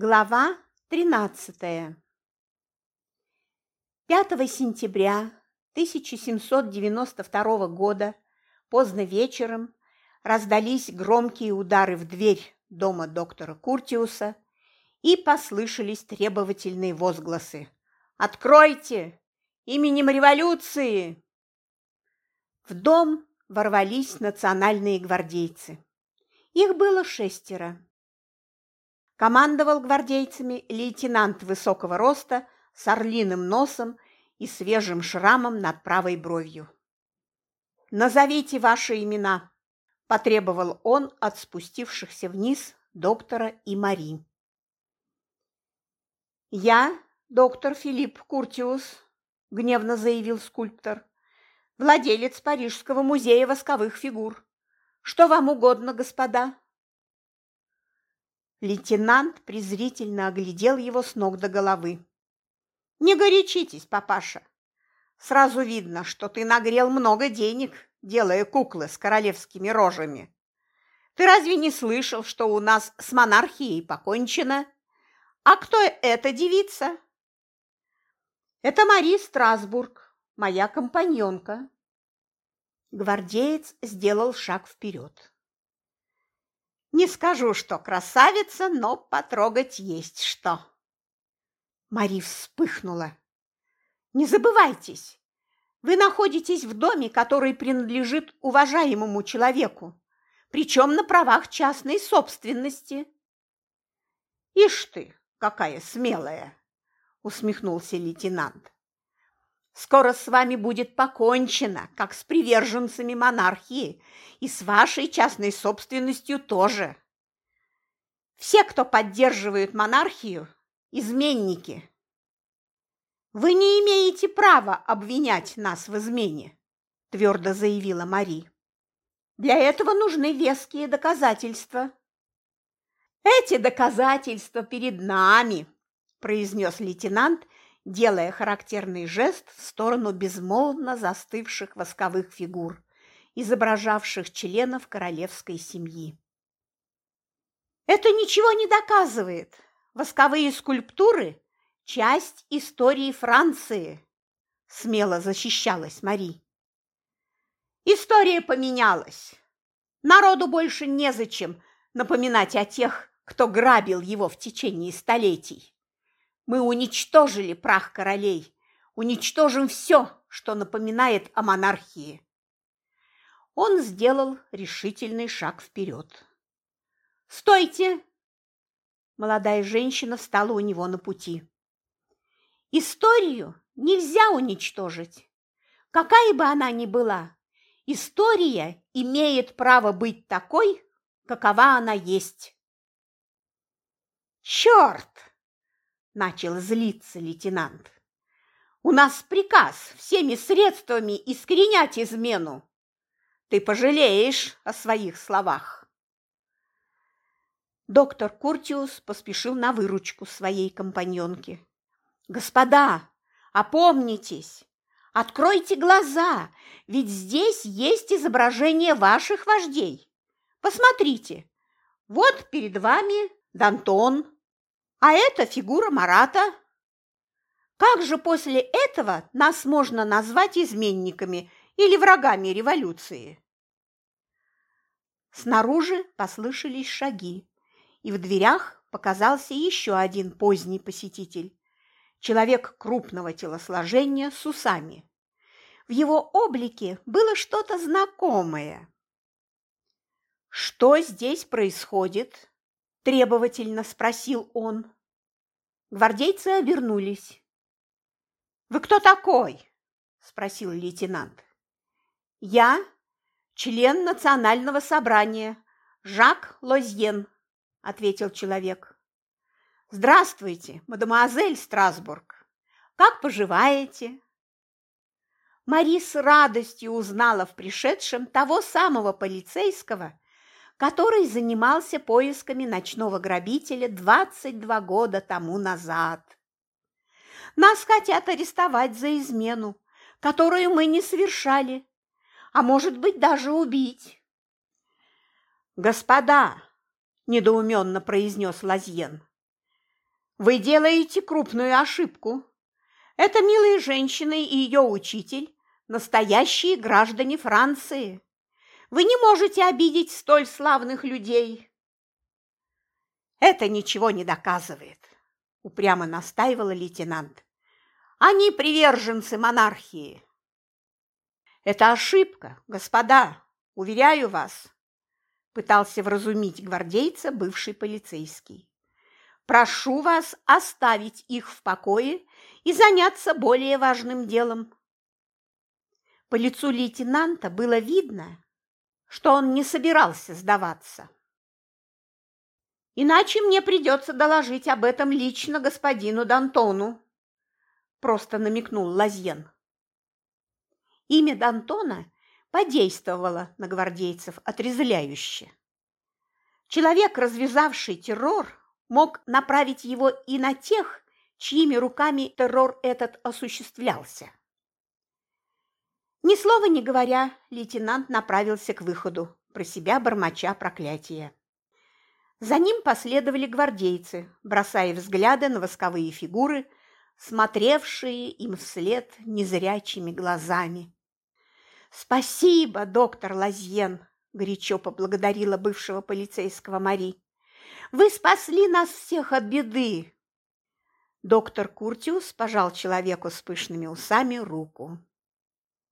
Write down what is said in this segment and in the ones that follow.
Глава 13. 5 сентября 1792 года поздно вечером раздались громкие удары в дверь дома доктора Куртиуса и послышались требовательные возгласы. «Откройте! Именем революции!» В дом ворвались национальные гвардейцы. Их было шестеро. Командовал гвардейцами лейтенант высокого роста с орлиным носом и свежим шрамом над правой бровью. «Назовите ваши имена», – потребовал он от спустившихся вниз доктора и Мари. «Я, доктор Филипп Куртиус», – гневно заявил скульптор, – «владелец Парижского музея восковых фигур. Что вам угодно, господа?» Лейтенант презрительно оглядел его с ног до головы. «Не горячитесь, папаша. Сразу видно, что ты нагрел много денег, делая куклы с королевскими рожами. Ты разве не слышал, что у нас с монархией покончено? А кто эта девица?» «Это Мари Страсбург, моя компаньонка». Гвардеец сделал шаг вперед. Не скажу, что красавица, но потрогать есть что. Мари вспыхнула. Не забывайтесь, вы находитесь в доме, который принадлежит уважаемому человеку, причем на правах частной собственности. Ишь ты, какая смелая, усмехнулся лейтенант. Скоро с вами будет покончено, как с приверженцами монархии, и с вашей частной собственностью тоже. Все, кто поддерживает монархию, изменники. Вы не имеете права обвинять нас в измене, твердо заявила Мари. Для этого нужны веские доказательства. Эти доказательства перед нами, произнес лейтенант делая характерный жест в сторону безмолвно застывших восковых фигур, изображавших членов королевской семьи. Это ничего не доказывает. Восковые скульптуры – часть истории Франции, смело защищалась Мари. История поменялась. Народу больше незачем напоминать о тех, кто грабил его в течение столетий. Мы уничтожили прах королей, уничтожим все, что напоминает о монархии. Он сделал решительный шаг вперед. «Стойте!» Молодая женщина встала у него на пути. «Историю нельзя уничтожить. Какая бы она ни была, история имеет право быть такой, какова она есть». «Черт!» Начал злиться лейтенант. У нас приказ всеми средствами искоренять измену. Ты пожалеешь о своих словах. Доктор Куртиус поспешил на выручку своей компаньонке. Господа, опомнитесь, откройте глаза, ведь здесь есть изображение ваших вождей. Посмотрите, вот перед вами Дантон, а это фигура Марата. Как же после этого нас можно назвать изменниками или врагами революции? Снаружи послышались шаги, и в дверях показался еще один поздний посетитель. Человек крупного телосложения с усами. В его облике было что-то знакомое. «Что здесь происходит?» Требовательно спросил он. Гвардейцы обернулись. «Вы кто такой?» – спросил лейтенант. «Я член национального собрания, Жак Лозьен», – ответил человек. «Здравствуйте, мадемуазель Страсбург. Как поживаете?» Мари с радостью узнала в пришедшем того самого полицейского, который занимался поисками ночного грабителя 22 года тому назад. Нас хотят арестовать за измену, которую мы не совершали, а может быть даже убить. «Господа!» – недоуменно произнес Лазьен. Вы делаете крупную ошибку. Это милые женщины и ее учитель – настоящие граждане Франции. Вы не можете обидеть столь славных людей. Это ничего не доказывает, упрямо настаивала лейтенант. Они приверженцы монархии. Это ошибка, господа, уверяю вас, пытался вразумить гвардейца бывший полицейский. Прошу вас оставить их в покое и заняться более важным делом. По лицу лейтенанта было видно, что он не собирался сдаваться. Иначе мне придется доложить об этом лично господину Д'Антону, просто намекнул Лазьен. Имя Д'Антона подействовало на гвардейцев отрезвляюще. Человек, развязавший террор, мог направить его и на тех, чьими руками террор этот осуществлялся. Ни слова не говоря, лейтенант направился к выходу, про себя бормоча проклятия. За ним последовали гвардейцы, бросая взгляды на восковые фигуры, смотревшие им вслед незрячими глазами. «Спасибо, доктор Лазьен!» – горячо поблагодарила бывшего полицейского Мари. «Вы спасли нас всех от беды!» Доктор Куртиус пожал человеку с пышными усами руку.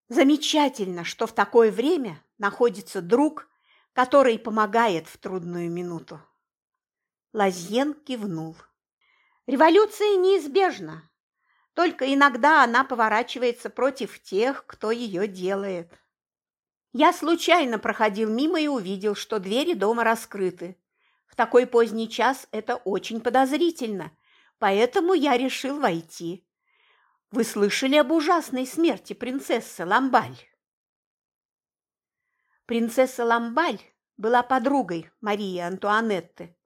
Замечательно, что в такое время находится друг, который помогает в трудную минуту. Лазьен кивнул. Революция неизбежна, только иногда она поворачивается против тех, кто ее делает. Я случайно проходил мимо и увидел, что двери дома раскрыты. В такой поздний час это очень подозрительно, поэтому я решил войти. Вы слышали об ужасной смерти принцессы Ламбаль? Принцесса Ламбаль была подругой Марии Антуанетты.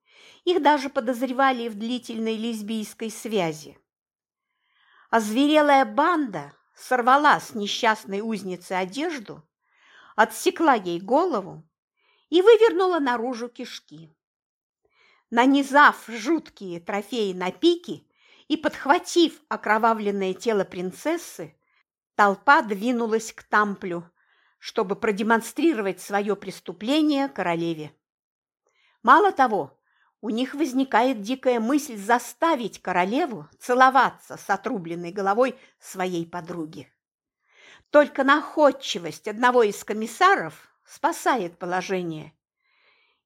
Их даже подозревали в длительной лесбийской связи. Озверелая банда сорвала с несчастной узницы одежду, отсекла ей голову и вывернула наружу кишки. Нанизав жуткие трофеи на пики, и, подхватив окровавленное тело принцессы, толпа двинулась к Тамплю, чтобы продемонстрировать свое преступление королеве. Мало того, у них возникает дикая мысль заставить королеву целоваться с отрубленной головой своей подруги. Только находчивость одного из комиссаров спасает положение,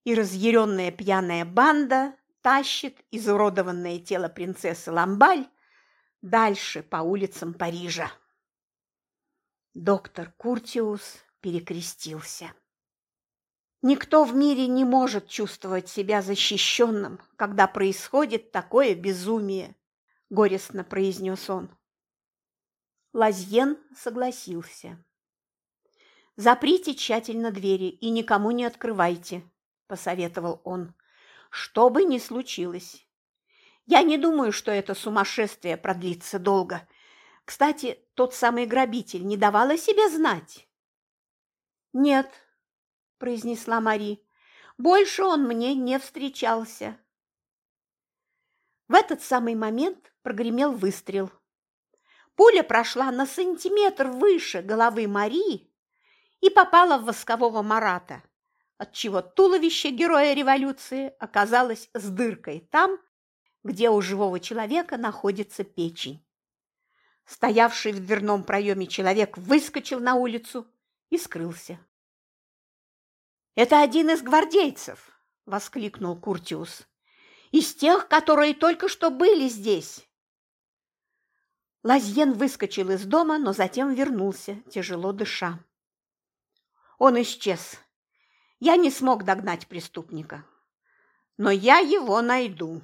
и разъяренная пьяная банда тащит изуродованное тело принцессы Ламбаль дальше по улицам Парижа. Доктор Куртиус перекрестился. Никто в мире не может чувствовать себя защищенным, когда происходит такое безумие, горестно произнес он. Лазьен согласился. Заприте тщательно двери и никому не открывайте, посоветовал он что бы ни случилось. Я не думаю, что это сумасшествие продлится долго. Кстати, тот самый грабитель не давал о себе знать. Нет, произнесла Мари. Больше он мне не встречался. В этот самый момент прогремел выстрел. Пуля прошла на сантиметр выше головы Марии и попала в воскового Марата отчего туловище героя революции оказалось с дыркой там, где у живого человека находится печень. Стоявший в дверном проеме человек выскочил на улицу и скрылся. «Это один из гвардейцев!» – воскликнул Куртиус. «Из тех, которые только что были здесь!» Лазьен выскочил из дома, но затем вернулся, тяжело дыша. Он исчез, я не смог догнать преступника. Но я его найду.